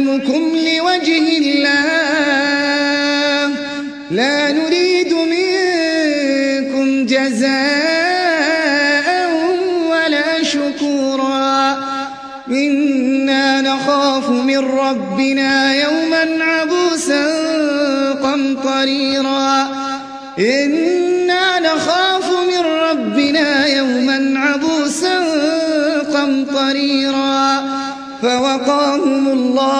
نطعمكم لوجه الله. لا نريد منكم جزاء ولا شكورا. إنا نخاف من ربنا يوما عبوسا قمطريرا. إنا نخاف من ربنا يوما عبوسا قمطريرا. فوقاهم الله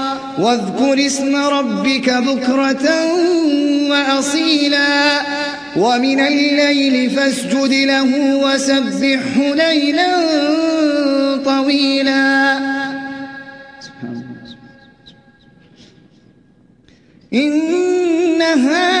واذكر اسم ربك بكرة وأصيلا. ومن الليل فاسجد له وسبحه ليلا طويلا. إن هؤلاء